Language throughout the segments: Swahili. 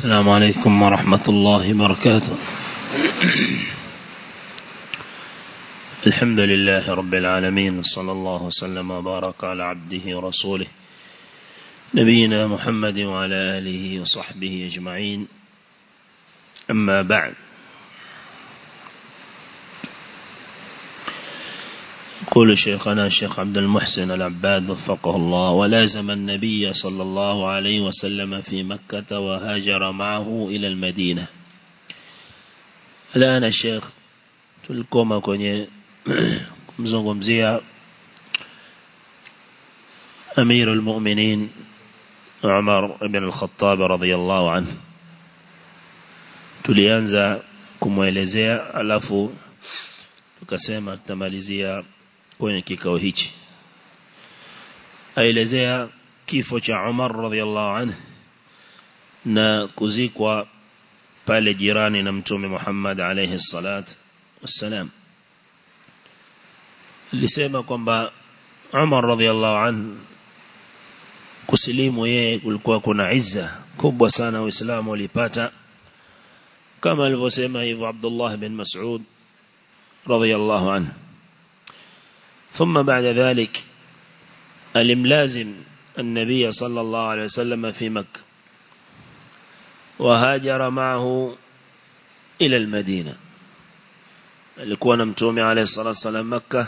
السلام عليكم ورحمة الله وبركاته. الحمد لله رب العالمين صلى الله وسلم وبارك على عبده ورسوله نبينا محمد وعلى آله وصحبه أجمعين. أما بعد يقول شيخنا الشيخ عبد المحسن العباد وفقه الله ولازم النبي صلى الله عليه وسلم في مكة وهاجر معه إلى المدينة. الآن الشيخ tulikoma kwenye kumzungumzia أمير المؤمنين عمر بن الخطاب رضي الله عنه. Tulianza kumwelezea alafu tukasema tutamalizia kwenye kikao hichi. Aelezea kifo cha Umar radhiallahu anhu na kuzikwa pale jirani na mtume Muhammad alayhi salat wassalam. Lisema kwamba Umar radhiallahu anhu kusilimu yeye kulikuwa kuna izza kubwa sana uislamu ulipata. Kama alivyosema hivyo Abdullah bin Mas'ud radhiallahu anhu ثم بعد ذلك الملازم النبي صلى الله عليه وسلم في مكة وهاجر معه إلى المدينة. الكوان متوم عليه الصلاة والسلام مكة.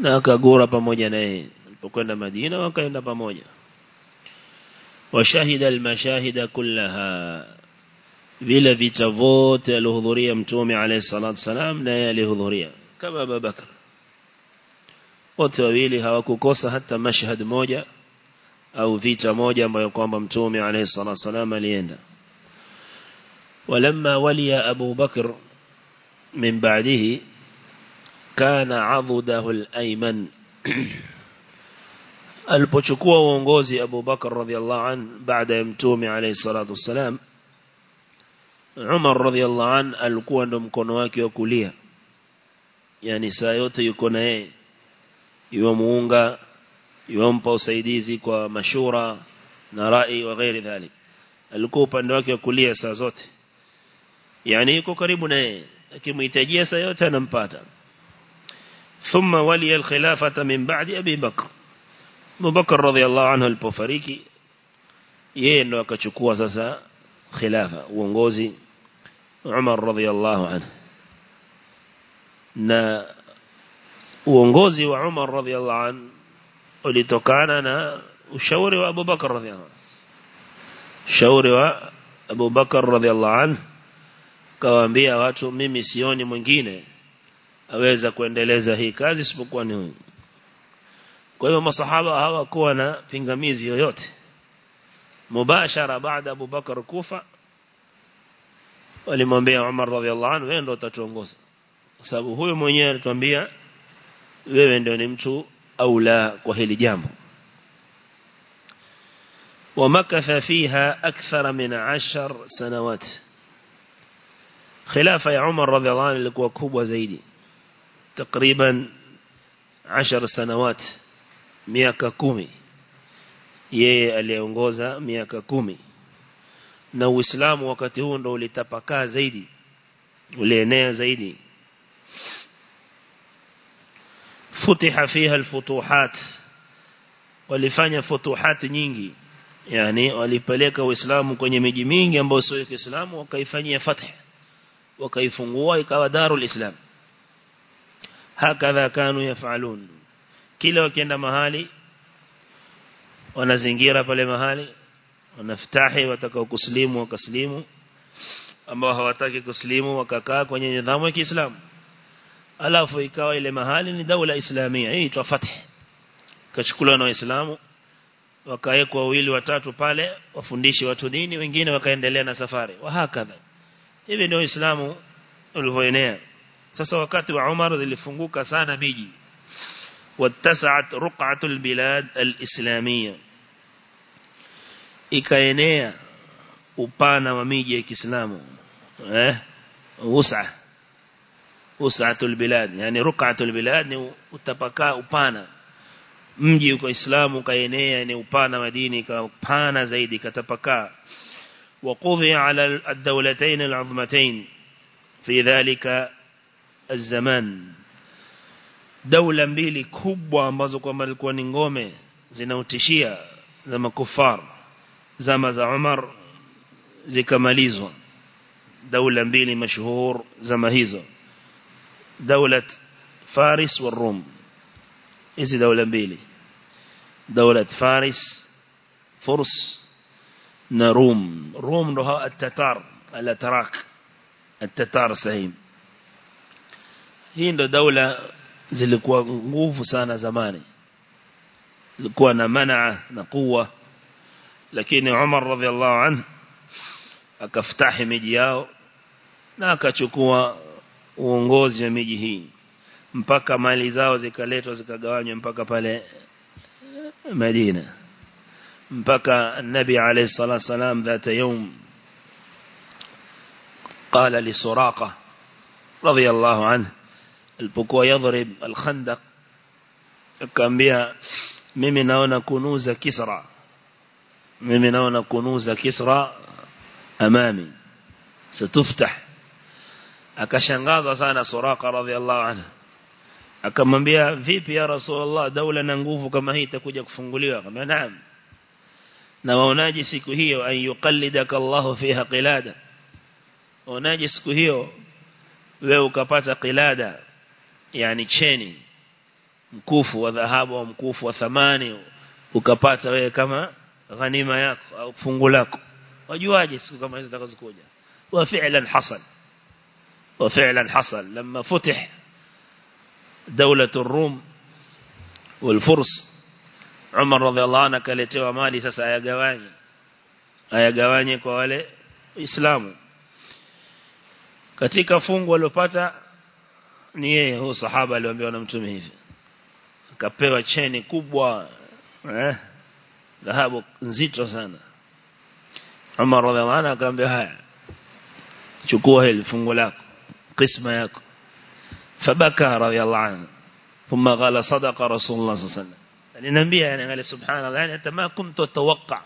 ناك قورة بمجنين بكون مدينة وكين بمجن وشهد المشاهد كلها. بلا فيتفوت لهذوري متوم عليه الصلاة والسلام لا يلهذوري كما ببكر wote wawili hawakukosa hata mashhad moja au vita moja ambayo kwamba mtume alayhi salatu wasallam alienda ولما ولي أبو بكر من بعده كان عضده الأيمن alipochukua uongozi Abu Bakar radhiallahu an baada ya mtume alayhi salatu wassalam Umar radhiallahu an alikuwa ndo mkono wake wa kulia yani saa yote yuko na yeye يومونغا يومبا وسيديزي كوا مشورا نرائي وغير ذلك. الكوبا نواكي كلية سازوت يعني يكو قريب ناية لكن ميتاجية سيوتا نمباتا. ثم ولي الخلافة من بعد أبي بكر. بكر رضي الله عنه البوفريكي يهي نواكا شكوا سازا خلافة. ونغوزي عمر رضي الله عنه. Uongozi wa Umar radhiallahu an ulitokana na ushauri wa Abu Bakar radhiallahu an. Ushauri wa Abu Bakar radhiallahu an kawaambia watu mimi sioni mwingine aweza kuendeleza hii kazi isipokuwa ni huyu. Kwa hivyo masahaba hawakuwa na pingamizi yoyote. Mubashara baada Abu Bakar kufa walimwambia Umar radhiallahu anhu wewe ndio utatuongoza. Sababu huyo mwenyewe alituambia wewe ndio ni mtu au la kwa hili jambo ومكث فيها أكثر من عشر سنوات خلافة يا عمر رضي الله عنه لكوا كوبا زيدي تقريبا عشر سنوات miaka kumi yeye aliongoza miaka kumi na uislamu wakati huo ndo ulitapakaa zaidi ulienea zaidi futiha fiha alfutuhat. Walifanya futuhat nyingi. Yani walipeleka uislamu kwenye miji mingi ambayo sio ya Kiislamu wakaifanyia fath. Wakaifungua ikawa darul islam. Hakadha kanu yafalun. Kila wakienda mahali wanazingira pale mahali wanaftahi watakao kuslimu wakaslimu. Ambao hawataki kuslimu wakakaa kwenye nidhamu ya Kiislamu alafu ikawa ile mahali ni daula islamia. Hii itwa fath. Kachukuliwa na waislamu wakawekwa wawili watatu pale wafundishi watu dini wengine wakaendelea na safari. Wahakadha hivi ndio uislamu ulivyoenea. Sasa wakati wa Umar zilifunguka sana miji. Wattasat ruqatul bilad alislamia. Ikaenea upana wa miji ya Kiislamu. Eh? Usa usatul bilad yani ruqatul bilad ni utapakaa upana mji uko Islamu kaenea ni upana wa dini kapana zaidi katapakaa وقضي على الدولتين العظمتين في ذلك الزمان دولة mbili kubwa ambazo kwamba ilikuwa ni ngome zinautishia za makufar zama za Umar zikamalizwa دولة mbili mashuhur zama hizo دولة فارس والروم. إذا دولة بيلي. دولة فارس فرس نروم روم. رها التتار الأتراك. التتار سهيم. هين دولة زي اللي كوا نقوف سانا زماني. اللي كوا نمنع نقوة لكن عمر رضي الله عنه أكفتح مجياه ناكا تشكوا uongozi wa miji hii mpaka mali zao zikaletwa zikagawanywa mpaka pale Madina mpaka nabi alayhi salatu wasalam ذات يوم قال لسراقة رضي الله عنه alipokuwa yadhrib al-khandaq akamwambia mimi naona kunuza kisra mimi naona kunuza kisra amami satuftah akashangaza sana Suraka radhiallahu anhu. Akamwambia vipi ya rasulullah daula na nguvu kama hii itakuja kufunguliwa? Akamwambia naam. Na waonaje siku hiyo ayuqallidaka Allahu fiha qilada. Waonaje siku hiyo wewe ukapata qilada yani cheni mkufu wa dhahabu au mkufu wa thamani ukapata wewe kama ghanima yako au fungu lako. Wajuaje siku kama hizo zitakazokuja? Wa fi'lan hasal wa fi'lan hasal لما فتح دولة الروم والفرس Umar radhiallahu anhu akaletewa mali sasa ayagawanye ayagawanye kwa wale Waislamu katika fungu aliyopata ni yeye huyo sahaba aliambiwa na mtume hivi akapewa cheni kubwa eh dhahabu nzito sana Umar radhiallahu anhu akamwambia haya chukua hili fungu lako قسم يك فبكى رضي الله عنه. ثم قال صدق رسول الله صلى الله عليه وسلم. النبي يعني قال سبحان الله يعني أنت ما كنت أتوقع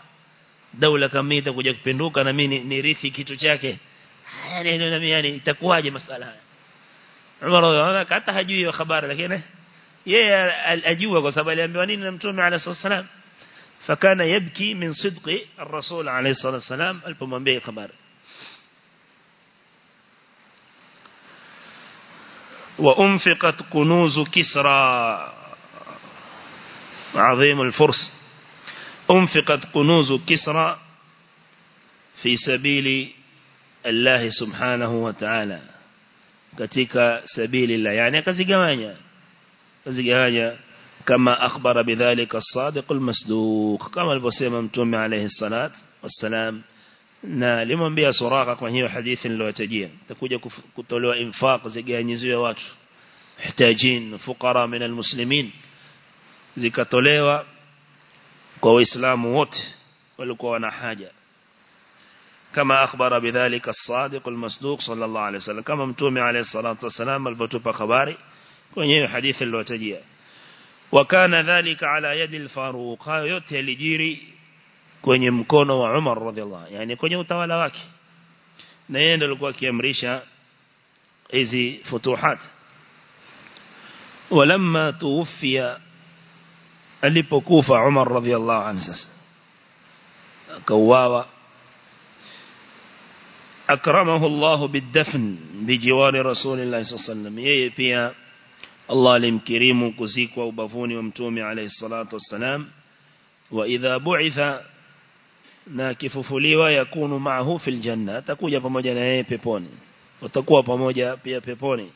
دولة كمية وجاك بنوك أنا مين نريثي كي تجاك يعني النبي يعني تكواج مسألة عمر رضي الله عنه كاتا هجوي وخبار لكن يا الأجوة قصبة الأنبياء نين نمتون عليه الصلاة والسلام فكان يبكي من صدق الرسول عليه الصلاة والسلام البومبي خبر وأنفقت كنوز كسرى. عظيم الفرس. أنفقت كنوز كسرى في سبيل الله سبحانه وتعالى. كتك سبيل الله. يعني كزيغانيا كزيغانيا كما أخبر بذلك الصادق المسدوق كما البصير ممتوم عليه الصلاة والسلام. Na limwambia suraka kwa hiyo hadithi niliyotajia takuja kutolewa infaq zigawanyiziwe watu hitajin fuqara min al-muslimin zikatolewa kwa waislamu wote walikuwa wana haja kama akhbara bidhalika as-sadiq al-masduq sallallahu alayhi wasallam kama mtume alayhi salatu wasalam alipotupa habari kwenye hadithi iliyotajia wakana dhalika ala yadi al-faruq hayo yote yalijiri kwenye mkono wa Umar radhiallahu yani kwenye utawala wake na yeye ndiye alikuwa akiamrisha hizi futuhat ولما توفي alipokufa Umar radhiallahu anhu sasa akauawa akramahu Allah bidafn bijiwari rasulillah sallallahu alaihi wasallam yeye pia Allah alimkirimu kuzikwa ubavuni wa mtume alayhi salatu wassalam wa idha bu'itha na kifufuliwa yakunu maahu fil janna atakuja pamoja na yeye peponi. Watakuwa pamoja pia peponi.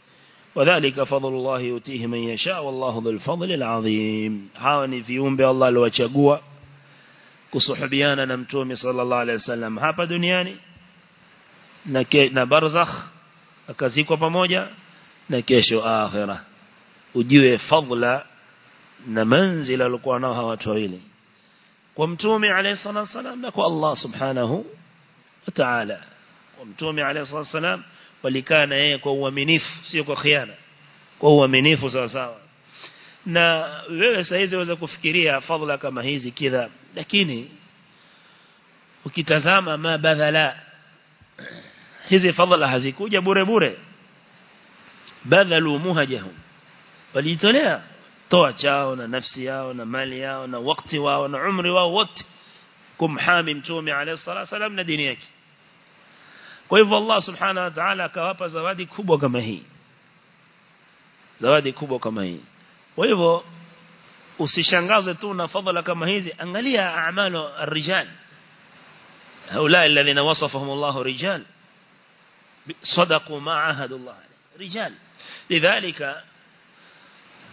Wadhālika fadlullahi yutihi man yasha wallahu dhul fadli alazim hawa ni viumbe Allah aliwachagua kusuhubiana na mtume sallallahu alaihi wasallam hapa duniani na ke, na barzakh akazikwa pamoja na kesho akhira ujue fadla na manzila alikuwa nao hawa watu wawili kwa mtume alayhi salatu wasalam na kwa Allah subhanahu wa ta'ala. Kwa mtume alayhi salatu wasalam walikaa na yeye kwa uaminifu sio kwa khiana. Kwa uaminifu sawa sawa. Na wewe sasa hizi waweza kufikiria fadhila kama hizi kidha lakini ukitazama ma badhala hizi fadhila hazikuja bure bure. Badhalu muhajahum. Walijitolea toa chao na nafsi yao na mali yao na wakati wao na umri wao wote kumhami mtume alayhi salatu wasalam na dini yake kwa hivyo Allah subhanahu wa ta'ala akawapa zawadi kubwa kama hii zawadi kubwa kama hii kwa hivyo usishangazwe tu na fadhila kama hizi angalia a'malu ar-rijal هؤلاء الذين وصفهم الله رجال صدقوا ما عاهدوا الله عليه رجال لذلك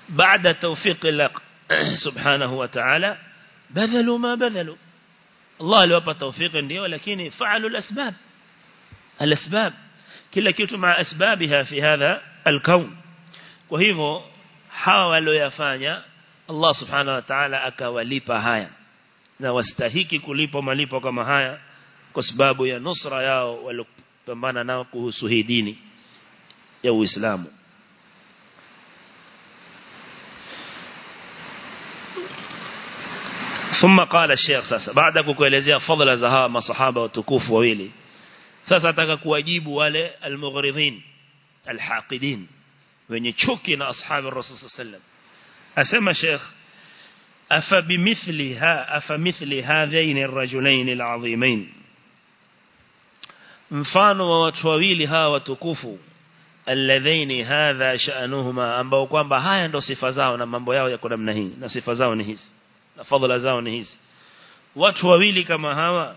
بعد توفيق الله سبحانه وتعالى بذلوا ما بذلوا. الله لو أبى توفيق ديو لكن فعلوا الأسباب. الأسباب. كلا كيتوا مع أسبابها في هذا الكون. وهيفو حاولوا يفانيا. الله سبحانه وتعالى أكواليبا هايا. نوستهيكي كوليبا ماليبا كما هايا. كسبابو يا نصر ياو ولو. كمانا ناقو سهيديني. يو إسلامو. ثم قال الشيخ ساسا بعد كوكوليزيا فضل زهاء ما صحابة وتكوف وويلي. ساسا تكاكو يجيب والي المغرضين الحاقدين وين يتشكين أصحاب الرسول صلى الله عليه وسلم. أسمى الشيخ أفا بمثل ها أفا أفمثل هذين الرجلين العظيمين. مفان وتويلها وتكوف الذين هذا شأنهما أنبوكوان بهاين رصفزاونا من بياو يكرمنهين رصفزاونهيس na fadhila zao ni hizi. Watu wawili kama hawa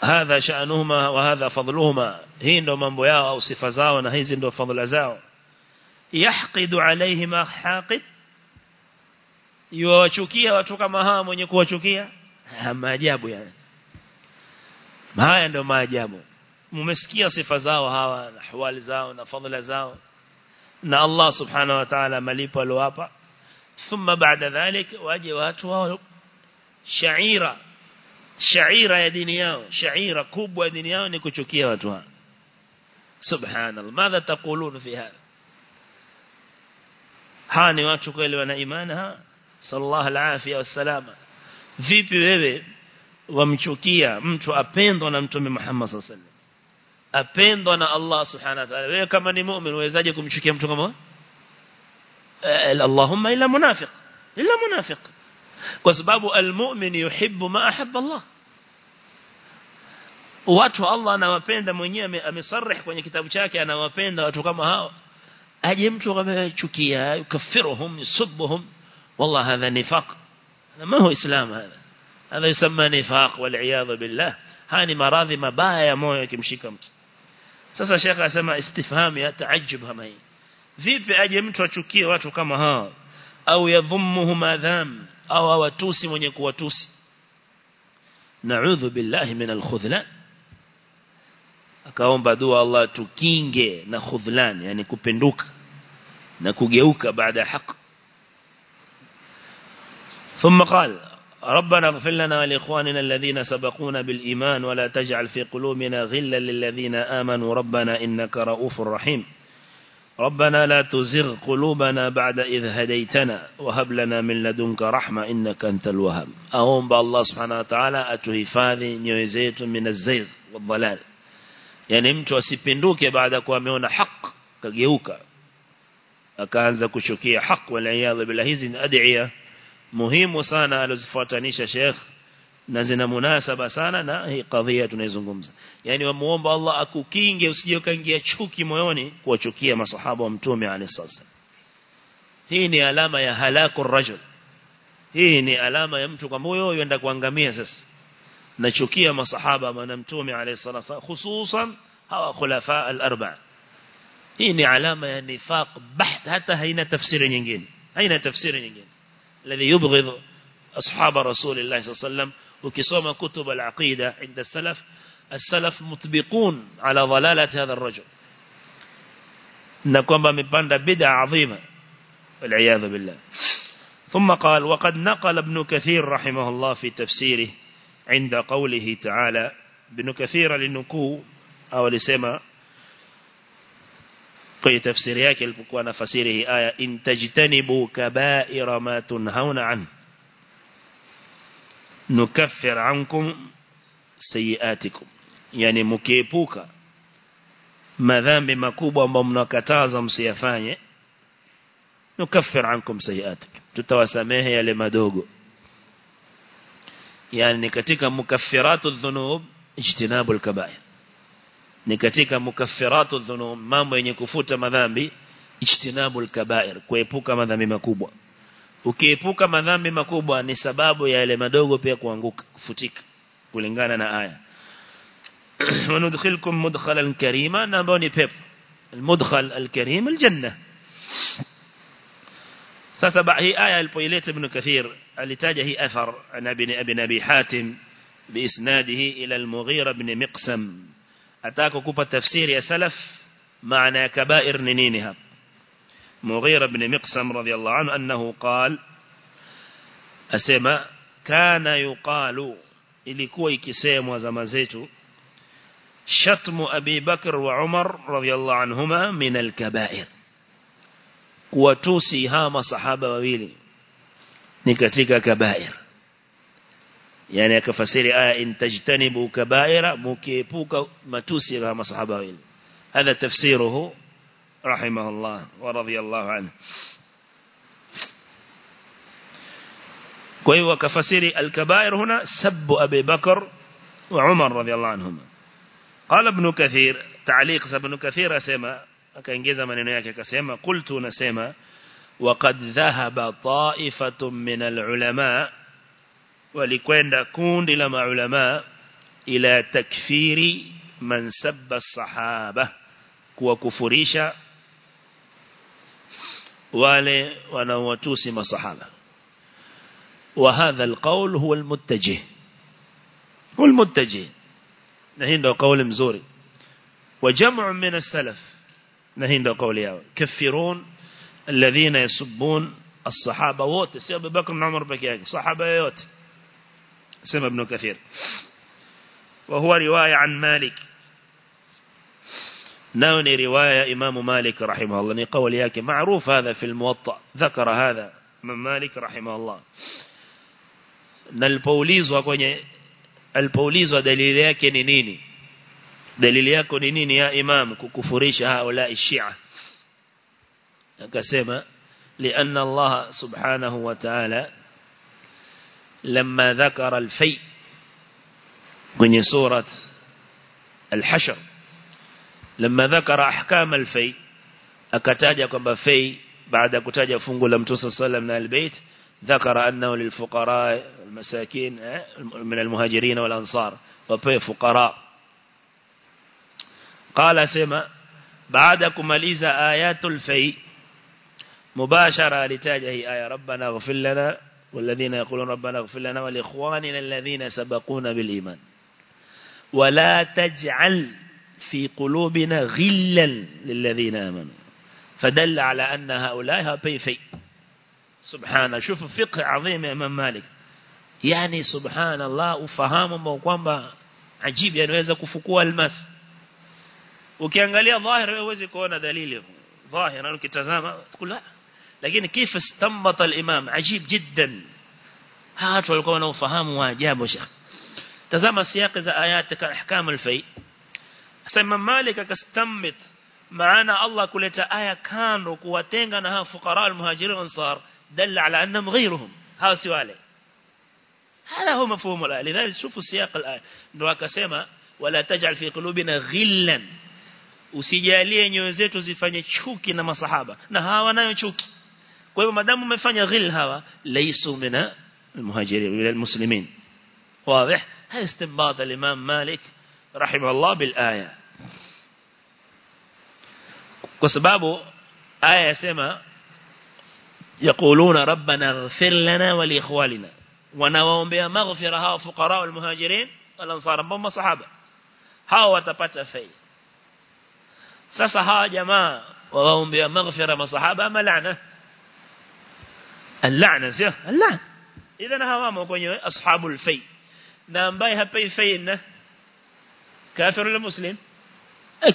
hadha sha'nuhuma wa hadha fadluhuma hii ndo mambo yao au sifa zao na hizi ndo fadhila zao. Yahqidu alaihima haqid yuwachukia watu kama hawa mwenye kuwachukia? Maajabu yani. Haya ndio maajabu. Mmesikia sifa zao hawa na hawali zao na fadhila zao? Na Allah subhanahu wa ta'ala malipo alowapa thumma baada dhalik waje watu wao shaira. Shaira ya dini yao shaira kubwa ya dini yao ni kuchukia watu hao. Subhanallah madha taqulun fi hadha? Haa ni watu kweli wana imani ha sallallahu alafia wassalama vipi wewe wamchukia mtu apendwa na mtume Muhammad sallallahu alaihi wasallam apendwa na Allah subhanahu wa ta'ala. Wewe kama ni muumini uwezaje kumchukia mtu kama اللهم إلا منافق إلا منافق kwa sababu almu'min yuhibbu ma ahabba Allah watu Allah anawapenda mwenyewe amesarih kwenye kitabu chake anawapenda watu kama hao aje mtu akachukia yukafiruhum yusubuhum wallah hadha nifaq ma huwa islam hadha hadha yusamma nifaq wal iyad billah hani maradhi mabaya ya moyo kimshika mtu sasa shekha asema istifham ya taajjub kama hii vipi aje mtu achukie watu kama hao au yadhummuhum adham au awatusi mwenye kuwatusi na'udhu billahi min al-khudhlan akaomba dua Allah tukinge na khudhlan yani kupenduka na kugeuka baada ya haki ثم قال ربنا اغفر لنا ولإخواننا الذين سبقونا بالإيمان ولا تجعل في قلوبنا غلا للذين آمنوا ربنا إنك رؤوف رحيم ربنا لا تزغ قلوبنا بعد إذ هديتنا. وهب لنا من لدنك رحمة إنك أنت الوهم أهم بالله سبحانه وتعالى أتهفاذ نيوزيت من الزيغ والضلال. يعني امتوا سيبندوك بعد كواميون حق كجيوكا. أكان ذاك شكي حق والعياذ بالله. هذه أدعية مهم سانا لزفاتنيش شيخ. na zina munasaba sana na hii kadhia tunaizungumza yani wamuomba Allah akukinge usije kaingia chuki moyoni kuwachukia masahaba wa mtume alayhisallam hii ni alama ya halaku rajul hii ni alama ya mtu kwamba huyo yenda kuangamia sasa nachukia masahaba wa mtume alayhisallam hususan hawa khulafa al-arba'a hii ni alama ya nifaq baht hata haina tafsiri nyingine haina tafsiri nyingine الذي يبغض أصحاب رسول الله صلى الله عليه وسلم وكسوما كتب العقيدة عند السلف السلف مطبقون على ظلالة هذا الرجل. نقوم بمبند بدع عظيمة والعياذ بالله. ثم قال وقد نقل ابن كثير رحمه الله في تفسيره عند قوله تعالى ابن كثير للنقو أو لسما في تفسيره كالبقوان فسيره آية إن تجتنبوا كبائر ما تنهون عنه nukaffir ankum sayiatikum. Yani mkiepuka madhambi makubwa ambayo mnakataza msiyafanye nukaffir ankum sayiatikum. Tutawasamehe yale madogo. Yani katika mukaffiratu dhunub ijtinabu al-kaba'ir ni katika mukaffiratu dhunub mambo yenye kufuta madhambi ijtinabu al-kaba'ir kuepuka madhambi makubwa ukiepuka madhambi makubwa ni sababu ya yale madogo pia kuanguka kufutika kulingana na aya. Wanudkhilkum mudkhalan karima na ambao ni pepo. المدخل الكريم الجنة سسبع هي آية البويلات ابن كثير التاجة هي أثر عن ابن أبي نبي حاتم بإسناده إلى المغير بن مقسم أتاكو كوبا تفسير يا سلف معنى كبائر نينينها مغير بن مقسم رضي الله عنه أنه قال أسمى كان يقال إلي كوي كسيم وزمزيت شتم أبي بكر وعمر رضي الله عنهما من الكبائر. وتوسي هام صحابة وويل نكتك كبائر. يعني كفسيري آية إن تجتنبوا كبائر مكيبوك ما توسي هام صحابة وويل هذا تفسيره رحمه الله ورضي الله عنه. كوي وكفسير الكبائر هنا سب أبي بكر وعمر رضي الله عنهما. قال ابن كثير تعليق ابن كثير أسيما أكينجيزا من إنياك أسيما قلت نسيما وقد ذهب طائفة من العلماء ولكوين كون لما علماء إلى تكفير من سب الصحابة وكفريشا wale wanaowatusi masahaba وهذا القول هو المتجه هو المتجه na hii ndio kauli mzuri wa jam'u min as-salaf na hii ndio kauli yao kafirun alladhina yasubbun as-sahaba wote sio Abu Bakr na Umar peke yake sahaba yote sema ibn Kathir wa huwa riwaya an Malik مالك نوني رواية إمام مالك رحمه الله. قول ياك معروف هذا في الموطأ. ذكر هذا من مالك رحمه الله. نالبوليزwa kwenye alipoulizwa dalili yake ni nini dalili yako ni nini ya imam kukufurisha haula لأن الله سبحانه وتعالى لما ذكر الفي من سورة الحشر. لما ذكر أحكام الفي أكتاج كما في بعد كتاج فنق لم تصل صلى عليه البيت ذكر أنه للفقراء المساكين من المهاجرين والأنصار وفي فقراء. قال سما بعد كماليزا آيات الفي مباشرة لتاجه آية ربنا اغفر لنا والذين يقولون ربنا اغفر لنا ولإخواننا الذين سبقونا بالإيمان. ولا تجعل في قلوبنا غلا للذين آمنوا. فدل على أن هؤلاء هابيفي سبحانه شوفوا فقه عظيم يا إمام مالك. يعني سبحان الله وفهم موقوما عجيب. يعني وإذا كفكوا الماس وكيانغاليا ظاهر وإذا كونا دليل ظاهر. أنك تزام تقول لا. لكن كيف استنبط الإمام؟ عجيب جدا. هاتوا لكم أنه فهموا وعجابوا تزام السياق إذا آياتك أحكام الفيء. Sema malik akastambit maana Allah kuleta aya kando kuwatenga na hao fuqara almuhajirin ansar دل على أنهم غيرهم هذا سؤالي هذا هو مفهوم الآية لذلك شوفوا سياق الآية نواك سيما ولا تجعل في قلوبنا غلا usijalie nyoyo zetu zifanye chuki na masahaba na hawa nayo chuki kwa hivyo madamu umefanya ghil hawa laisu mina almuhajirin wala almuslimin واضح هذا استنباط الامام مالك رحمه الله بالايه kwa sababu aya yasema yaquluna rabbana ighfir lana wa li ikhwalina wanawaombea maghfira hawa fuqara wal muhajirin wal ansar ambao masahaba hawa watapata faida sasa hawa jamaa wawaombea maghfira masahaba ama laana اللعنه sio اللعنه اذا hawamo kwenye ashabul fay na ambaye hapai fayna kafir كافر المسلم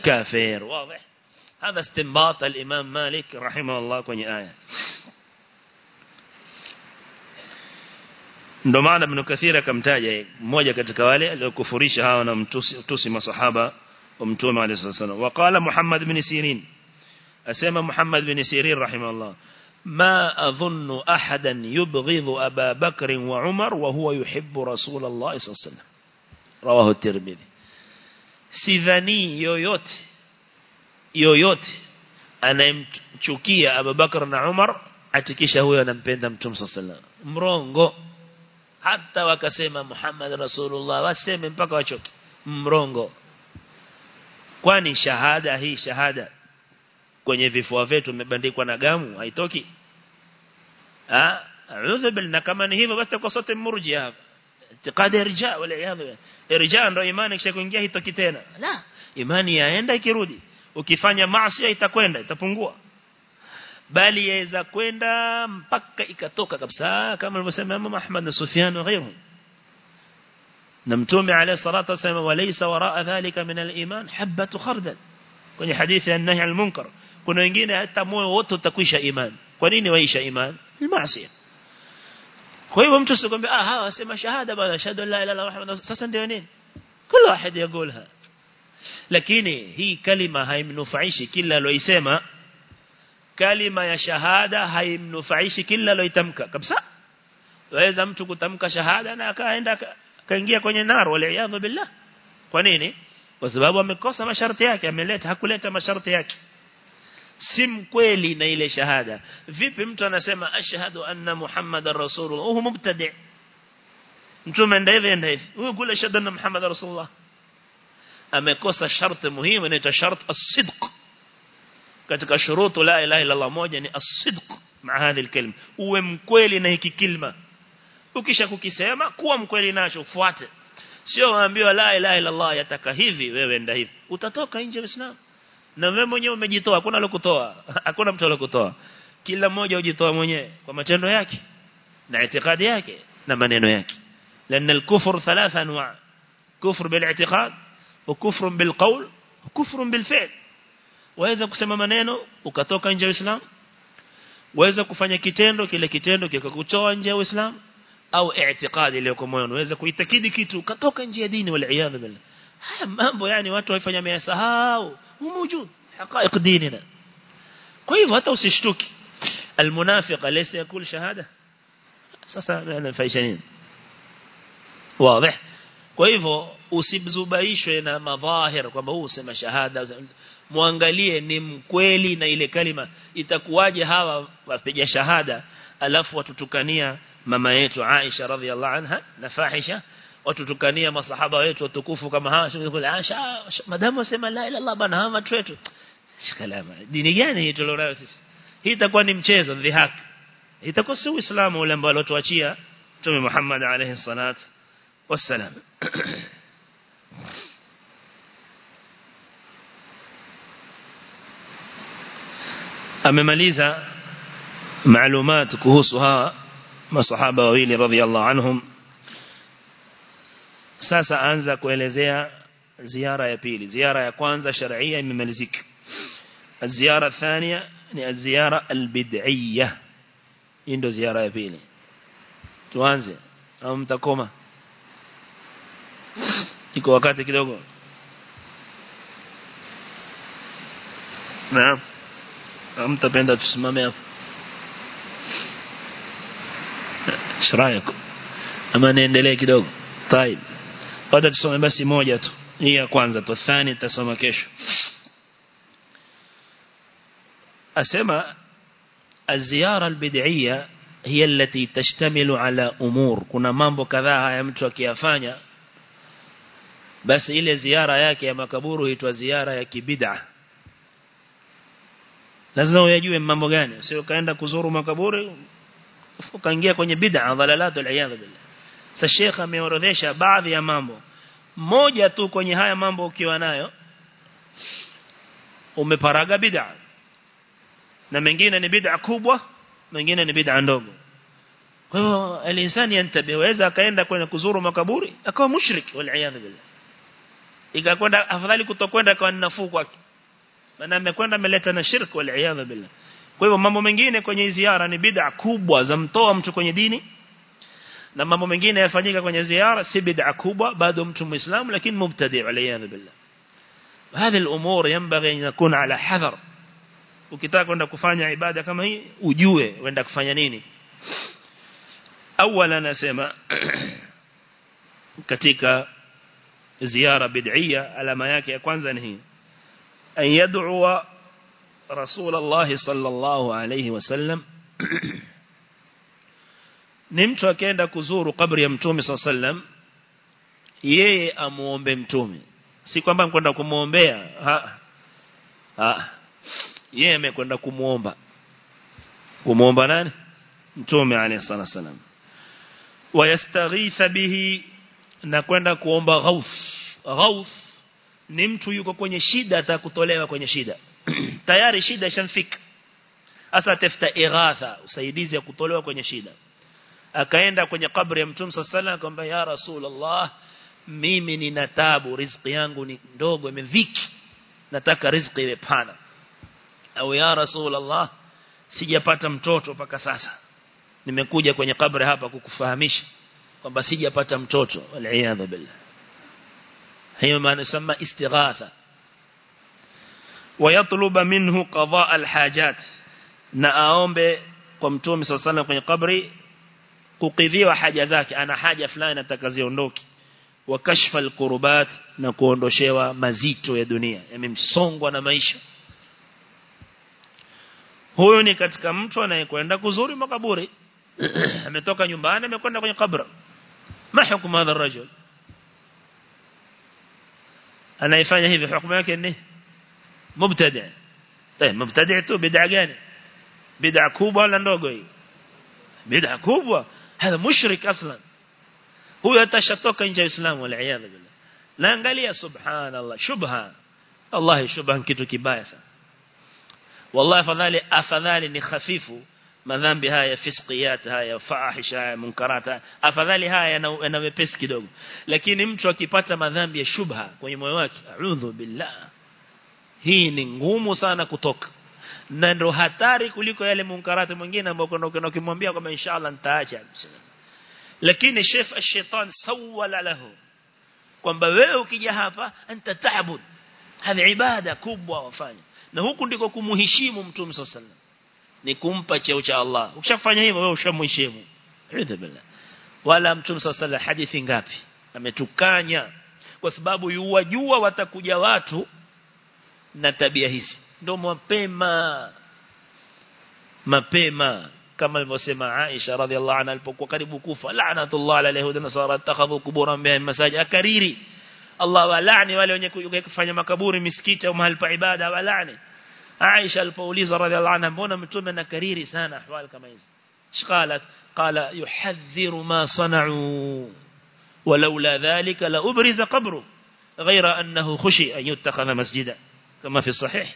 كافر واضح. هذا استنباط الإمام مالك رحمه الله كوني آية. دمعنا ابن كثير كم تاجه موجة كتكوالي. لكفريش هاونا متوسم صحابة ومتوم عليه الصلاة والسلام. وقال محمد بن سيرين. أسمى محمد بن سيرين رحمه الله. ما أظن أحدا يبغض أبا بكر وعمر وهو يحب رسول الله صلى الله عليه وسلم. رواه الترمذي. sidhani yoyote yoyote anayemchukia Abubakar na Umar atikisha huyo anampenda Mtume sallallahu mrongo. Hata wakasema Muhammad Rasulullah waseme mpaka wachoke. Mrongo. Kwani shahada hii shahada kwenye vifua vyetu imebandikwa na gamu haitoki? Ah na kama ni hivyo basi kwa sote murji hapa. Itikadi irja wala iyadhu irja ndio imani kisha kuingia hitoki tena la imani yaenda ikirudi ukifanya maasi itakwenda itapungua bali yaweza kwenda mpaka ikatoka kabisa kama alivyosema Imam Ahmad na Sufyan na na mtume alayhi salatu wasallam walaysa waraa dhalika min al-iman habatu khardal kwenye hadithi ya nahi al-munkar kuna wengine hata moyo wote utakwisha iman kwa nini waisha iman maasi kwa hivyo mtu sikwambia ah hawa wasema shahada bwana shahada la ilaha illa allah sasa ndio nini kila واحد يقولها lakini hii kalima haimnufaishi kila aloisema kalima ya shahada haimnufaishi kila aloitamka kabisa waweza mtu kutamka shahada na akaenda kaingia kwenye nar wal billah kwa nini kwa sababu amekosa masharti yake ameleta hakuleta masharti yake si mkweli na ile shahada. Vipi mtu anasema ashhadu anna muhammadar rasulullah huyu mubtadi. Mtume ndivyo ndivyo huyu kule shahada anna muhammadar rasulullah. Amekosa sharti muhimu inaitwa shart as-sidq. Katika shurutu la ilaha illa Allah moja ni as-sidq hadhi al-kalima uwe mkweli na hiki kilima ukisha kukisema kuwa mkweli nacho ufuate sio waambiwa la ilaha illa Allah yataka hivi wewe nda hivi. Utatoka nje wa Uislamu na wewe mwenyewe umejitoa hakuna lokutoa hakuna mtu lokutoa kila mmoja ujitoa mwenyewe kwa matendo yake na itikadi yake na maneno yake لأن الكفر ثلاث أنواع كفر بالاعتقاد وكفر بالقول وكفر بالفعل waweza kusema maneno ukatoka nje ya Uislamu waweza kufanya kitendo kile kitendo kikakutoa nje ya Uislamu au i'tiqadi ile kwa moyo unaweza kuitakidi kitu ukatoka nje ya dini wal iyad billah haya mambo yani watu waifanya mayasahau mumujud haqaiq dinina. Kwa hivyo hata usishtuki. Almunafiq alaysa yakul shahada? Sasa anafaisha nini? Wazi. Kwa hivyo usibzubaishwe na madhahir kwamba huu usema shahada muangalie ni mkweli na ile kalima. Itakuwaje hawa wapiga shahada? Alafu watutukania mama yetu Aisha radhiallahu anha na fahisha watutukania masahaba wetu watukufu kama hawa shukuru Aisha madamu wasema la ila Allah bana hawa watu shikalama dini gani hii tulionayo sisi? Hii itakuwa ni mchezo dhihaki. Itakuwa si uislamu ule ambao alituachia Mtume Muhammad alayhi salatu wassalam. Amemaliza maalumat kuhusu hawa masahaba wawili radhiallahu anhum sasa anza kuelezea ziara ya pili ziara ya kwanza sharia imemalizika ziara thania ni ziara albid'iyya hii ndio ziara ya pili tuanze au mtakoma iko wakati kidogo naam mtapenda tusimame hapo shiraiko ama niendelee kidogo طيب baada tusome basi moja tu hii ya kwanza tu thani tutasoma kesho asema الزيارة البدعية هي التي تشتمل على أمور كنا mambo kadhaa haya mtu akiyafanya basi ile ziara yake ya makaburu huitwa ziara ya kibid'a lazima uyajue mambo gani sio kaenda kuzuru makaburi ukaingia kwenye bid'a dhalalatu al-iyad billah sasa shekha ameorodhesha baadhi ya mambo. Moja tu kwenye haya mambo ukiwa nayo umeparaga bid'a. Na mengine ni bid'a kubwa mengine ni bid'a ndogo. Kwa hiyo alinsani yantabiweza akaenda kwenye kuzuru makaburi akawa mushrik wal iyad billah. Ikakwenda afadhali kutokwenda kwa nafuu kwake. Maana amekwenda ameleta na shirk wal iyad billah. Kwa hivyo mambo mengine kwenye ziara ni bid'a kubwa za mtoa mtu kwenye dini na mambo mengine yafanyika kwenye ziara si bid'a kubwa bado mtu muislamu lakini mubtadi' alayhi billah هذه الأمور ينبغي أن يكون على حذر ukitaka kwenda kufanya ibada kama hii ujue wenda kufanya nini awala nasema katika ziara bid'ia alama yake ya kwanza ni hii an yad'u rasul Allah sallallahu alayhi wasallam ni mtu akienda kuzuru kabri ya mtume sallam yeye amuombe mtume. Si kwamba mkwenda kumuombea ha ha. Yeye amekwenda kumuomba. Kumuomba nani? Mtume alayhi salatu wasallam wayastaghitha bihi na kwenda kuomba ghaus ghaus ni mtu yuko kwenye shida atakutolewa kwenye shida. Tayari shida ishamfika. Asa tafuta ighatha usaidizi ya kutolewa kwenye shida akaenda kwenye kabri ya mtume sallallahu akamwambia ya rasulullah mimi nina taabu riziki yangu ni ndogo imeviki. Nataka riziki iwe pana. Au ya rasulullah sijapata mtoto mpaka sasa. Nimekuja kwenye kabri hapa kukufahamisha kwamba sijapata mtoto waliyadha billah. Hiyo maana sema istighatha. Wayatluba minhu qadaa alhajat na aombe kwa mtume sallallahu kwenye kabri kukidhiwa haja zake ana haja fulani nataka ziondoke wa kashfa alqurbat na kuondoshewa mazito ya dunia yamemsongwa na maisha huyo ni katika mtu anayekwenda kuzuri makaburi ametoka nyumbani amekwenda kwenye kabra ma hukumu hadha rajul anayefanya hivi hukumu yake ni mubtadi طيب mubtadi tu bid'a gani bid'a kubwa wala ndogo hii bid'a kubwa Hada مشرك اصلا هو atashatoka nje ya Uislamu wal iyad billah. Na angalia subhanallah shubha. Allah shubha kitu kibaya sana. Wallahi afadhali afadhali ni khafifu madhambi haya fisqiyat haya fahisha haya munkarat afadhali haya yana wepesi kidogo. Lakini mtu akipata madhambi ya shubha kwenye moyo wake a'udhu billah. Hii ni ngumu sana kutoka na ndo hatari kuliko yale munkarati mwingine ambao kuna ukimwambia kwamba inshallah nitaacha. Lakini shef ash-shaytan sawala lahu. Kwamba wewe ukija hapa anta taabud hadhi ibada kubwa wafanya. Na huku ndiko kumuheshimu mtume sallallahu ni kumpa cheo cha Allah. Ukishafanya hivyo wewe ushamheshimu billah. Wala mtume sallallahu hadithi ngapi? Ametukanya. Kwa sababu yuwajua watakuja watu na tabia hizi ndo mapema mapema kama alivyosema Aisha radhiallahu anha alipokuwa karibu kufa la'natullah ala yahudi nasara takhadhu quburan biha masajid akariri Allah walani wale wenye kufanya makaburi misikiti au mahali pa ibada walani Aisha alipoulizwa radhiallahu anha mbona mtume anakariri sana ahwali kama hizi shqalat qala yuhadhiru ma sana'u ولولا ذلك لأبرز قبره غير أنه خشي أن يتخذ مسجدا كما في الصحيح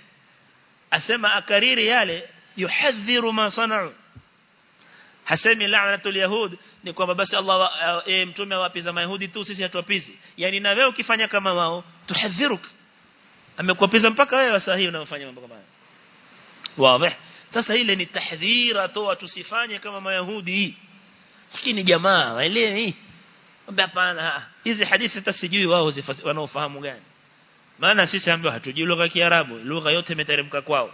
asema akariri yale yuhadhiru ma sanau. Hasemi la'natul yahud ni kwamba basi Allah e, mtume awapiza mayahudi tu sisi hatuwapizi. Yani na wewe ukifanya kama wao tuhadhiruk. Amekuapiza mpaka wewe sahihi unayofanya mambo kama hayo. Wazi. Sasa ile ni tahdhira toa tusifanye kama mayahudi. Lakini jamaa waelewe hii hapana hizi hadithi hata sijui wao wanaofahamu gani maana sisi ambao hatujui lugha ya Kiarabu. Lugha yote imeteremka kwao.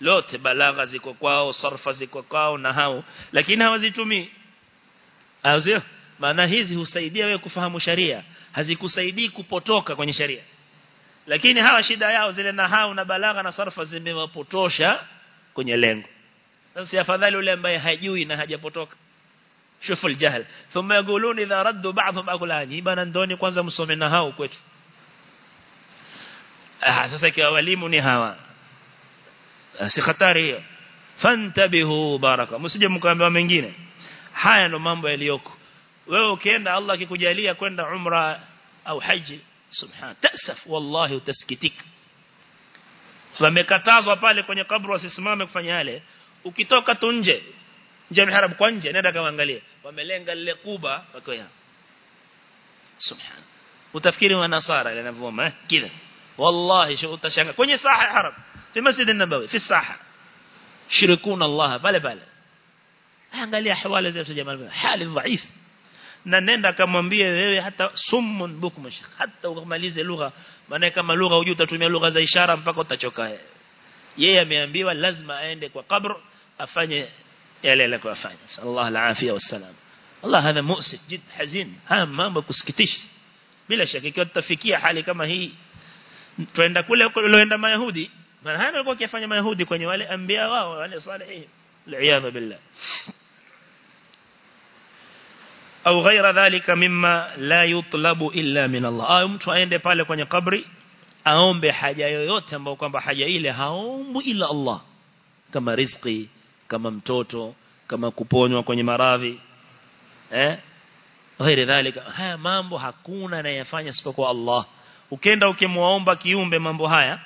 Lote balagha ziko kwao sarfa ziko kwao na hao. Lakini hawazitumii. Azio maana hizi husaidia wewe kufahamu sharia. Hazikusaidii kupotoka kwenye sharia. Lakini hawa shida yao zile na hao na balagha na sarfa zimewapotosha kwenye lengo. Sasa afadhali yule ambaye hajui na hajapotoka. Shufu aljahl thumma yaqulun idha raddu ba'dhum aqulani bana ndoni kwanza msome na hao kwetu ah sasa ikiwa walimu ni hawa. Si hatari hiyo. Fantabihu baraka. Msije mkaambiwa mengine. Haya ndo mambo yaliyoko. Wewe ukienda Allah akikujalia kwenda umra au haji subhan tasaf wallahi utasikitika. Wamekatazwa pale kwenye kaburi wasisimame kufanya yale. Ukitoka tu nje nje miharab kwa nje nenda kaangalie wamelenga lile kuba wako subhan. Utafikiri wa ile eh? Kile wallahi utashangaa kwenye saha haram fi masjid an-nabawi. Fi saha shirikuna Allah pale pale angalia hawala zetu jamaa hali dhaifu na nenda akamwambie wewe hata summun bukmush hata ukamalize lugha. Maana kama lugha hujui utatumia lugha za ishara mpaka utachoka yeye ameambiwa lazima aende kwa kabr afanye yale yale kuyafanya sallallahu alafia wasalam Allah hadha mu'sif jid hazin. Haya mambo kusikitisha bila shaka ikiwa tutafikia hali kama hii tuenda kule kuloenda mayahudi. Maana hana alikuwa akifanya mayahudi kwenye wale anbiya wao wale salihin li'iyadha billah. Au ghaira dhalika mimma la yutlabu illa min Allah. Au mtu aende pale kwenye kabri aombe haja yoyote ambayo kwamba haja ile haombwi ila Allah. Kama riziki kama mtoto kama kuponywa kwenye maradhi. Eh? Ghairi dhalika. Haya mambo hakuna anayefanya isipokuwa Allah ukenda ukimwaomba kiumbe mambo haya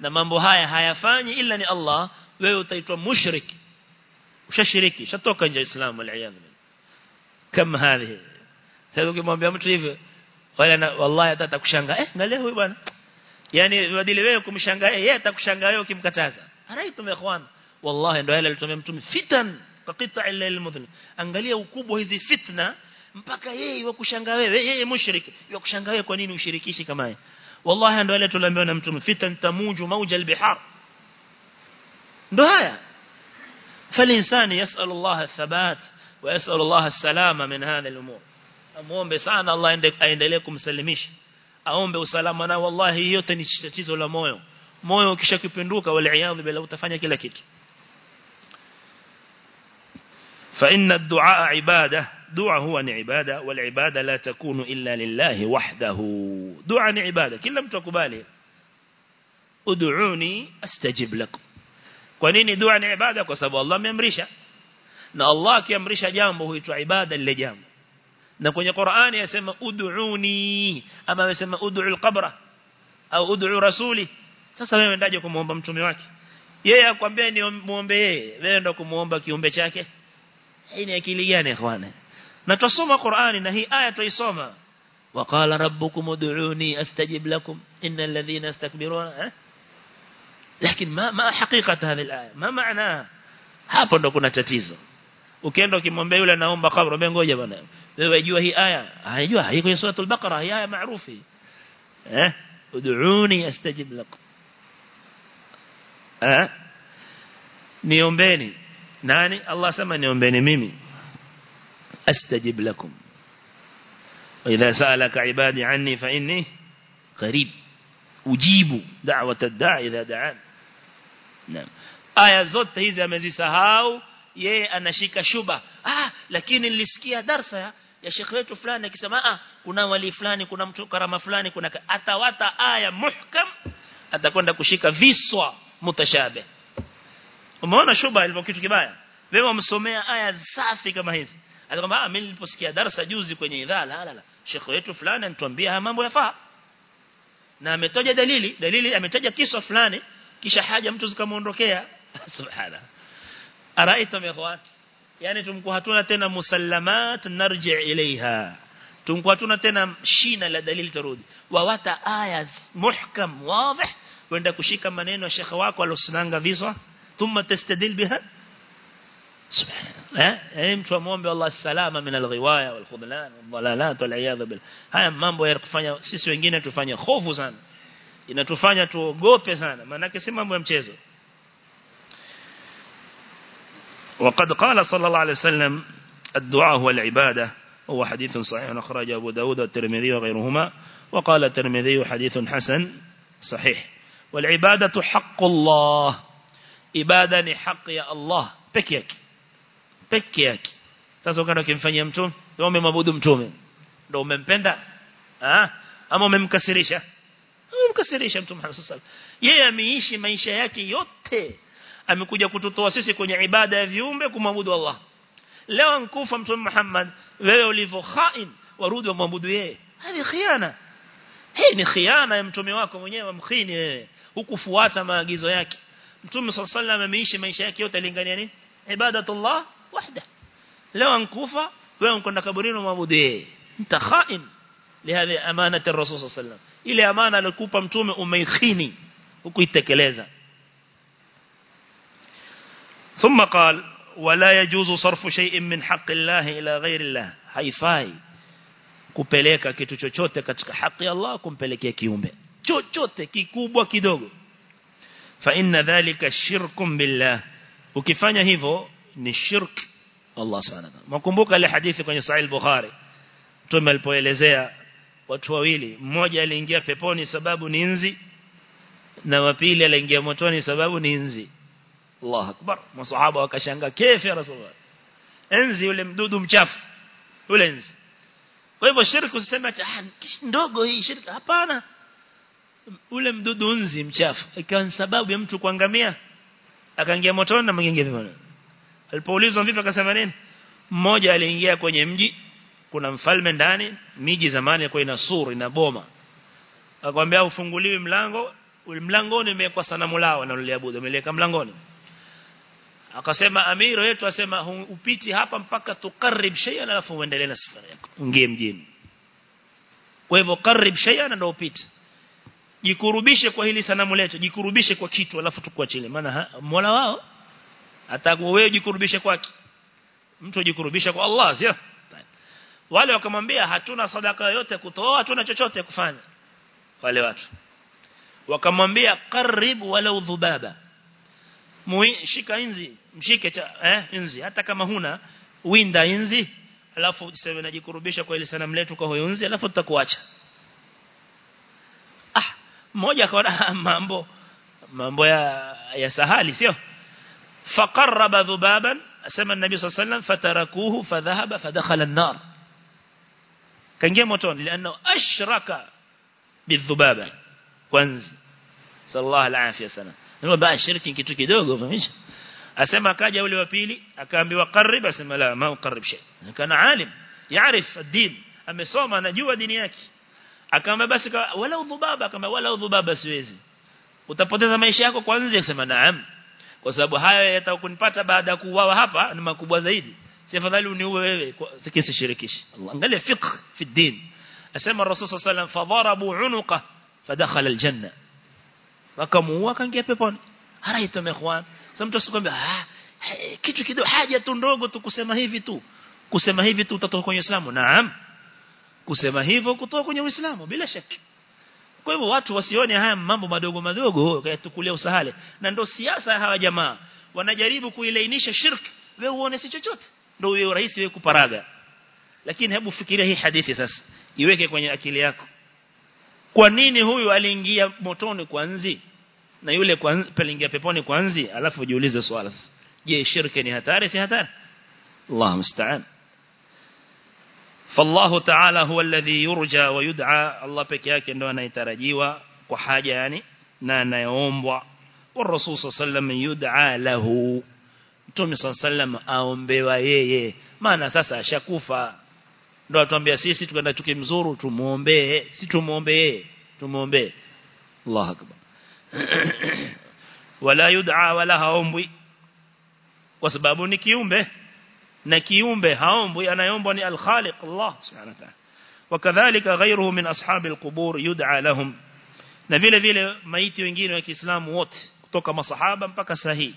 na mambo haya hayafanyi ila ni Allah wewe utaitwa mushrik. Ushashiriki shatoka nje Uislamu aliyadhi kama hivi sasa ukimwambia mtu hivyo wala wallahi atakushangaa eh angalia huyu bwana. Yani badili wewe kumshangaa yeye atakushangaa wewe ukimkataza. Haraitum ikhwan? Wallahi ndio yale alitumia mtume fitan qita illa almudhlim angalia ukubwa hizi fitna mpaka yeye wakushangaa wewe yeye mushriki wakushangaa wewe kwa nini ushirikishi kama yeye wallahi ndio yale tuliambiwa na mtume fitan tamuju mauja albihar ndio haya فالإنسان يسأل الله الثبات ويسأل الله السلامة من هذه الأمور أموombe sana Allah aendelee kumsalimisha aombe usalama na wallahi yote ni tatizo la moyo moyo ukishakipinduka wal bila utafanya kila kitu فإن الدعاء عبادة دعاء هو عبادة والعبادة لا تكون إلا لله وحده. دعاء عبادة كل لم تقبله أدعوني أستجب لكم. كونيني دعاء عبادة كسب الله ممرشة نا الله كيمرشة جامه هو عبادة اللي جام. نا كوني قرآن يسمى أدعوني أما يسمى أدعو القبرة أو أدعو رسولي. سأسمعه من داجكم مهمة متميوك يا قبيني مهمة وين داكم مهمة كيومبتشاكي إني أكلي يعني إخواني na tusoma Qur'ani na hii aya tuisoma ربكم ادعوني استجب لكم ان الذين يستكبرون أه؟ لكن ما ما حقيقه هذه الايه ما معناها hapo ndo kuna tatizo ukienda ukimwambia yule naomba kabla mbona ngoja bwana wewe wajua hii aya haijua hii kwenye sura al-baqara hii aya maarufu eh ud'uni astajib lakum eh niombeni nani Allah sema niombeni mimi astajib lakum idha salaka ibadi anni fa inni qarib ujibu da'wata da'a idha da'an naam aya zote hizi amezisahau yeye anashika shuba. Ah lakini nilisikia darsa ya shekhi wetu fulani akisema ah kuna wali fulani kuna mtu karama fulani kuna atawata aya muhkam atakwenda kushika viswa mutashabe umeona shuba ilivyo kitu kibaya? Wewe umsomea aya safi kama hizi atakwambia ah mimi niliposikia darasa juzi kwenye idhaa la la la Sheikh wetu fulani anatuambia haya mambo yafaa. Na ametoja dalili dalili ametaja kisa fulani kisha haja mtu zikamuondokea subhana araita ikhwan yani tumkuwa tena musallamat narji ilaiha tumkuwa tena shina la dalili turudi wawata aya muhkam wazi wenda kushika maneno ya shekhi wako alosinanga viswa thumma tastadil biha سبحان الله. ها؟ يعني موامبي الله السلامة من الغواية والخذلان والضلالات والعياض بال... هيا مامبو يرقفانيا سيسو ينجينة تفانيا خوفو سانا ينتفانيا توقوبي سانا ماناك سيمامبو يمتزو وقد قال صلى الله عليه وسلم الدعاء هو العبادة. هو حديث صحيح. أخرج أبو داود والترمذي وغيرهما. وقال الترمذي حديث حسن صحيح. والعبادة حق الله. عبادة حق يا الله. بكيكي peke yake. Sasa ukaenda ukimfanyia mtume ndio umemwabudu mtume. Ndio umempenda ah ama umemkasirisha? Umemkasirisha mtume Muhammad sallallahu alaihi wasallam. Yeye ameishi maisha yake yote. Amekuja kututoa sisi kwenye ibada ya viumbe kumwabudu Allah. Leo nkufa mtume Muhammad wewe ulivyo khain warudi wamwabudu yeye. Hadi khiana. Hii ni khiana ya mtume wako mwenyewe wa mkhini wewe. Hukufuata maagizo yake. Mtume sallallahu alaihi wasallam ameishi maisha yake yote alingania nini? Ibadatullah وحده. لو انكوفة أن كنا كبرين وما بدي انت خائن لهذه أمانة الرسول صلى الله عليه وسلم. إلي أمانة لكوبا لكوبة متومة أميخيني وكيتكليزة. ثم قال ولا يجوز صرف شيء من حق الله إلى غير الله. هاي فاي كوبليكا كي چوچوتة كتك حق الله كوبليكي كيومبي. چوچوتة كيكوبوا كيدوغو. فإن ذلك شرك بالله. وكيفانيا هيفو؟ Ni shirk. Allah subhanahu wa mkumbuka ile hadithi kwenye sahih bukhari? Mtume alipoelezea watu wawili mmoja aliingia peponi sababu ni nzi na wa pili aliingia motoni sababu ni nzi. Allah akbar. Masahaba wakashanga kefi ya rasulullah? Enzi yule mdudu mchafu yule nzi. Kwa hivyo shirku usiseme ah ndogo hii shirki hapana. Ule mdudu nzi mchafu ikawa sababu ya mtu kuangamia. Akaingia motoni na mwingine peponi alipoulizwa vipi akasema nini? Mmoja aliingia kwenye mji kuna mfalme ndani miji zamani ilikuwa ina suri na boma. Akamwambia ufunguliwe mlango. Ule mlangoni umewekwa sanamu lao na uliabudu umeleka mlangoni. Akasema amiro yetu asema upiti hapa mpaka tukarib shay'an alafu uendelee na safari yako. Ungie mjini. Kwa hivyo karib shay'an ndio upite jikurubishe kwa hili sanamu letu jikurubishe kwa kitu alafu tukuachile maana Mola wao atakuwa wewe jikurubishe kwake. Mtu ajikurubisha kwa Allah sio? Wale wakamwambia hatuna sadaka yote kutoa hatuna chochote kufanya. Wale watu. Wakamwambia karibu wala udhubaba shika inzi mshike cha eh inzi. Hata kama huna winda inzi alafu useme najikurubisha kwa ile sanamu letu kwa huyo inzi alafu tutakuacha. Ah mmoja akaona mambo mambo ya ya sahali sio فقرب ذبابا سمى النبي صلى الله عليه وسلم فتركوه فذهب فدخل النار. كان جيه لأنه أشرك بالذبابة. كونز صلى الله العافية سلام نقول بقى الشركة كتو كدوغو فمش أسمى كاجة ولي وبيلي أكام بيوقرب أسمى لا ما أقرب شيء. كان عالم يعرف الدين. أما صوم أنا جوا أكام بس ولو ذبابة ولو ذبابة سويزي وتبطيز ما يشيكو كونز يسمى نعم. Kwa sababu haya yatakunipata baada ya kuuawa hapa ni makubwa zaidi. Si afadhali uniue wewe sikisishirikishi Allah. Angalia fiqh fi din. Asema rasul sallallahu fadharabu unuqa fadakhala aljanna. Wakamuua kaingia peponi. Haraito mehwan sasa mtu asikwambia ah kitu kidogo haja tu ndogo tu kusema hivi tu. Kusema hivi tu utatoka kwenye Uislamu? Naam. Kusema hivyo kutoka kwenye Uislamu bila shaka kwa hivyo watu wasione haya mambo madogo madogo yatukulia usahale. Na ndo siasa hawa jamaa wanajaribu kuilainisha shirk wewe uone si chochote. Ndio wewe rais wewe kuparaga. Lakini hebu fikiria hii hadithi sasa iweke kwenye akili yako. Kwa nini huyu aliingia motoni kwa nzi na yule kwa peponi kwa nzi alafu jiulize swala je shirki ni hatari si hatari? Allah musta'an fallahu ta'ala huwa alladhi yurja wa yud'a. Allah peke yake ndo anaitarajiwa kwa haja yani na anayeombwa wa rasul sallam yud'a lahu. Mtume sallam aombewa yeye. Maana sasa ashakufa. Ndo atuambia sisi tukaenda tukimzuru tumuombee si tumuombee yeye tumuombee Allah akbar. Wala yud'a wala haombwi. Kwa sababu ni kiumbe. na kiumbe haombwi anayeombwa ni al-Khaliq Allah subhanahu wa ta'ala wakadhalika ghayruhu min ashabi al-qubur yud'a lahum na vile vile maiti wengine wa Kiislamu wote kutoka masahaba mpaka sahihi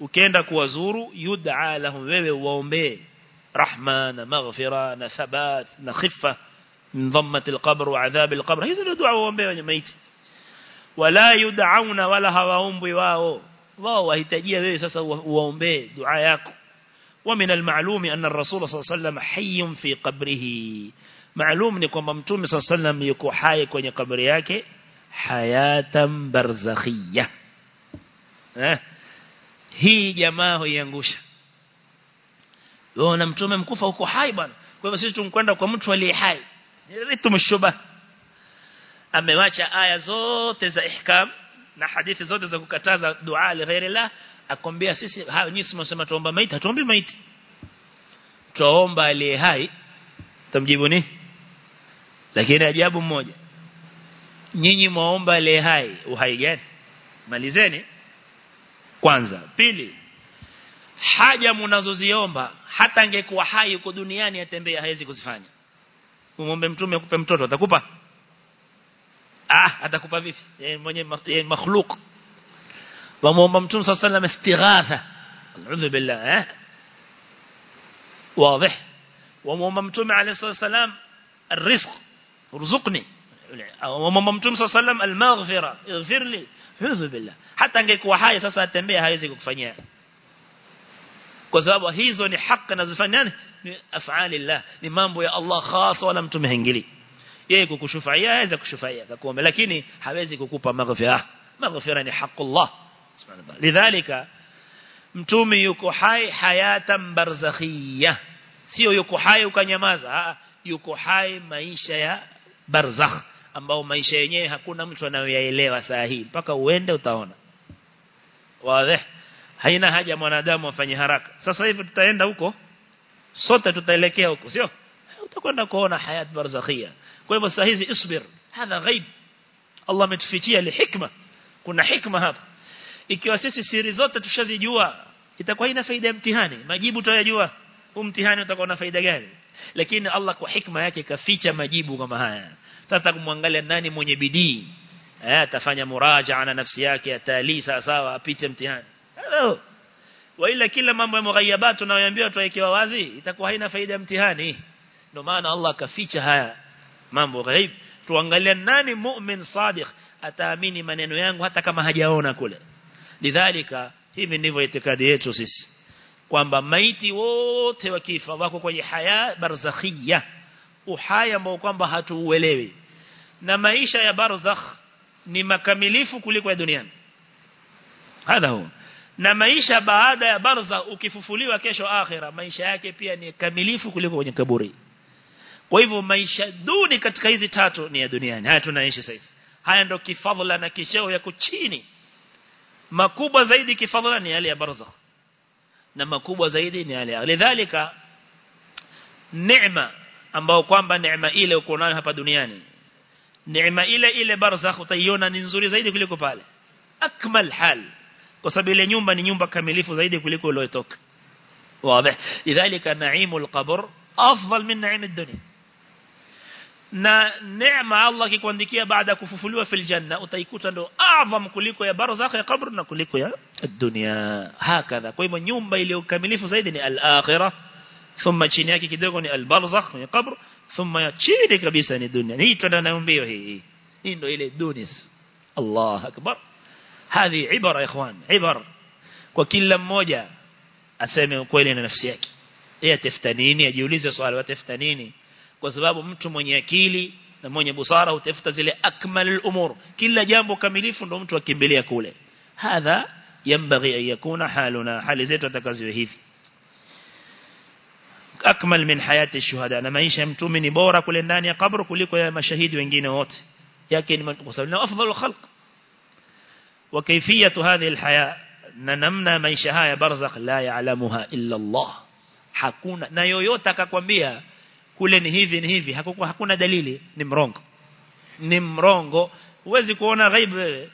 ukienda kuwazuru yud'a lahum wewe uwaombee رحمة مغفرة ثبات خفة من ضمة القبر وعذاب القبر هذا دعاء وامبيه ميت ولا يدعون ولا هواombwi wao wao wahitajia wewe sasa uwaombee dua yako ومن المعلوم أن الرسول صلى الله عليه وسلم حي في قبره معلوم ni kwamba mtume صلى الله عليه وسلم yuko hai kwenye kaburi yake hayatan barzakhiyya eh hii jamaa huiangusha wewe na mtume mkufa uko hai bwana kwa hivyo sisi tumkwenda kwa mtu aliye hai ritu mshuba amewacha aya zote za ihkam na hadithi zote za kukataza dua li ghairi la akwambia sisi hayo nyinyi mnasema tuomba maiti? Hatuombi maiti. Tuomba aliye hai. Tamjibu ni? Lakini ajabu mmoja. Nyinyi muomba aliye hai uhai gani? Malizeni. Kwanza. Pili haja mnazoziomba hata angekuwa hai huko duniani atembea hawezi kuzifanya. Umombe mtume akupe mtoto atakupa? Ah atakupa vipi? Yeye mwenye makhluk ومومم صلى الله عليه وسلم استغاثة. اعوذ بالله واضح. ومومم عليه الصلاة والسلام الرزق ارزقني. ومومم صلى الله عليه وسلم المغفرة اغفر لي. اعوذ بالله. حتى أنك وحاي صلى الله عليه وسلم هايزي كفانيها كسبب هيزو ني حق نزفانيان ni afaali Allah ni mambo ya Allah khas wala mtume hengili yeye kukushufaia aweza kushufaia akakuomba lakini hawezi kukupa مغفرة مغفرة ni الله. Lidhalika mtume yuko hai hayatan barzakhia sio yuko hai ukanyamaza yuko hai maisha ya barzakh ambao maisha yenyewe hakuna mtu anayoyaelewa saa hii mpaka uende utaona. Wazi haina haja mwanadamu afanye haraka. Sasa hivi tutaenda huko sote tutaelekea huko sio? Utakwenda kuona hayat barzakhia kwa hivyo saa hizi isbir hadha ghaib. Allah ametufichia li hikma kuna hikma hapa ikiwa sisi siri zote tushazijua itakuwa ina faida ya mtihani. Majibu tutayajua huu mtihani utakuwa na faida gani? Lakini Allah kwa hikma yake kaficha majibu kama haya. Sasa kumwangalia nani mwenye bidii eh atafanya murajaa na nafsi yake atalii sawa sawa apite mtihani. Hello. Waila kila mambo ya mughayabat tunayoambiwa tuwekewa wazi itakuwa haina faida ya mtihani. Ndio maana Allah kaficha haya mambo ghaib. Tuangalia nani mu'min sadiq ataamini maneno yangu hata kama hajaona kule lidhalika hivi ndivyo itikadi yetu sisi kwamba maiti wote wakifa wako kwenye haya barzakhia uhai ambao kwamba hatuuelewi. Na maisha ya barzakh ni makamilifu kuliko ya duniani. Hadha huwa. Na maisha baada ya barzakh ukifufuliwa kesho akhira maisha yake pia ni kamilifu kuliko kwenye kaburi. Kwa hivyo maisha duni katika hizi tatu ni ya duniani. Haya tunaishi sasa haya ndio kifadhila na kicheo yako chini makubwa zaidi kifadhila ni yale ya barzakh. Na makubwa zaidi ni yale lidhalika neema ambao kwamba neema ile uko nayo hapa duniani neema ile ile barzakh utaiona ni nzuri zaidi kuliko pale. Akmal hal kwa sababu ile nyumba ni nyumba kamilifu zaidi kuliko iliyotoka. Wazi. Lidhalika naimul qabr afdal min naim ad-dunya na neema Allah akikuandikia baada ya kufufuliwa fil janna utaikuta ndo adham kuliko ya barzakh ya kabr na kuliko ya dunia. Hakadha. Kwa hivyo nyumba iliyo kamilifu zaidi ni al-akhirah thumma chini yake kidogo ni al-barzakh ni kabr thumma ya chini kabisa ni dunia. Hii tunanaombea hii hii. Ndo ile dunis. Allah akbar. Hadi ibara ikhwan ibara kwa kila mmoja aseme ukweli na nafsi yake. Yeye ajiulize swali atafuta nini kwa sababu mtu mwenye akili na mwenye busara utafuta zile akmalul umur kila jambo kamilifu ndo mtu akimbilia kule hadha yambaghi an yakuna haluna hali zetu atakaziwe hivi akmal min hayati shuhada na maisha ya mtume ni bora kule ndani ya kaburi kuliko ya mashahidi wengine wote yake ni kwa sababu ni afdhalu khalq wa kayfiyatu hadhihi alhaya na namna maisha haya barzakh la ya'lamuha illa Allah hakuna na yoyote akakwambia kule ni hivi ni hivi hakukuwa hakuna dalili ni mrongo ni mrongo huwezi kuona ghaibu wewe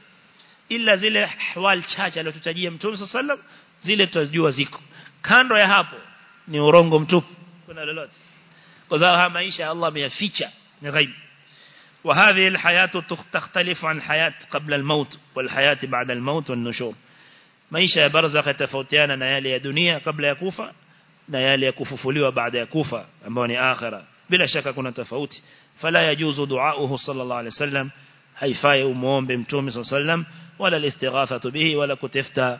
ila zile hawal chache alizotutajia mtume sallam zile tutajua ziko kando ya hapo ni urongo mtupu kuna lolote kwa sababu maisha Allah ameyaficha ni ghaibu وهذه الحياة تختلف عن حياة قبل الموت والحياة بعد الموت والنشور maisha ya barzakh yatafautiana na yale ya dunia kabla ya kufa na yale ya kufufuliwa baada ya kufa ambao ni akhira bila shaka kuna tofauti fala yajuzu duauhu sallallahu alaihi wasallam haifai umuombe mtume sallallahu alaihi wasallam wala listighathatu bihi wala kutafuta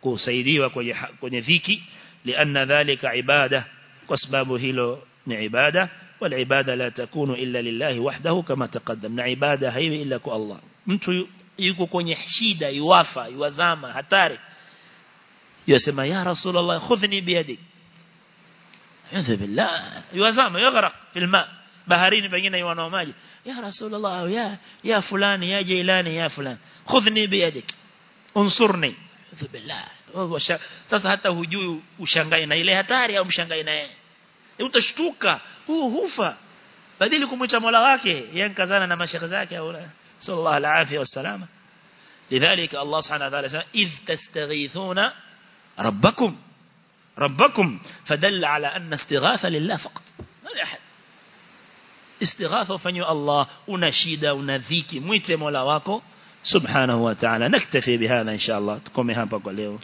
kusaidiwa kwenye kwenye dhiki lianna dhalika ibada kwa sababu hilo ni ibada wal ibada la takunu illa lillahi wahdahu kama taqaddam na ibada haiwi illa kwa Allah mtu yuko kwenye shida yuwafa yuwazama hatari yasema ya rasulullah khudhni biyadik A'udhu billah. Yuwazama yaghraq fil ma. Baharini pengine yuanao maji. Ya rasulullah ya ya fulani ya jailani ya fulani. Khudhni biyadik. Unsurni. A'udhu billah. Sasa hata hujui ushangae na ile hatari au mshangae naye utashtuka. Huu hufa. Badili kumwita Mola wake. Yankazana na mashaka zake au sallallahu alaihi wasallam lidhalika Allah subhanahu wa ta'ala idh tastaghithuna rabbakum ربكم فدل على أن استغاثة لله فقط. ما لاحد استغاثة فني الله ونشيد ونذيك ميت مولاكو سبحانه وتعالى. نكتفي بهذا إن شاء الله. تكون هنا بقوله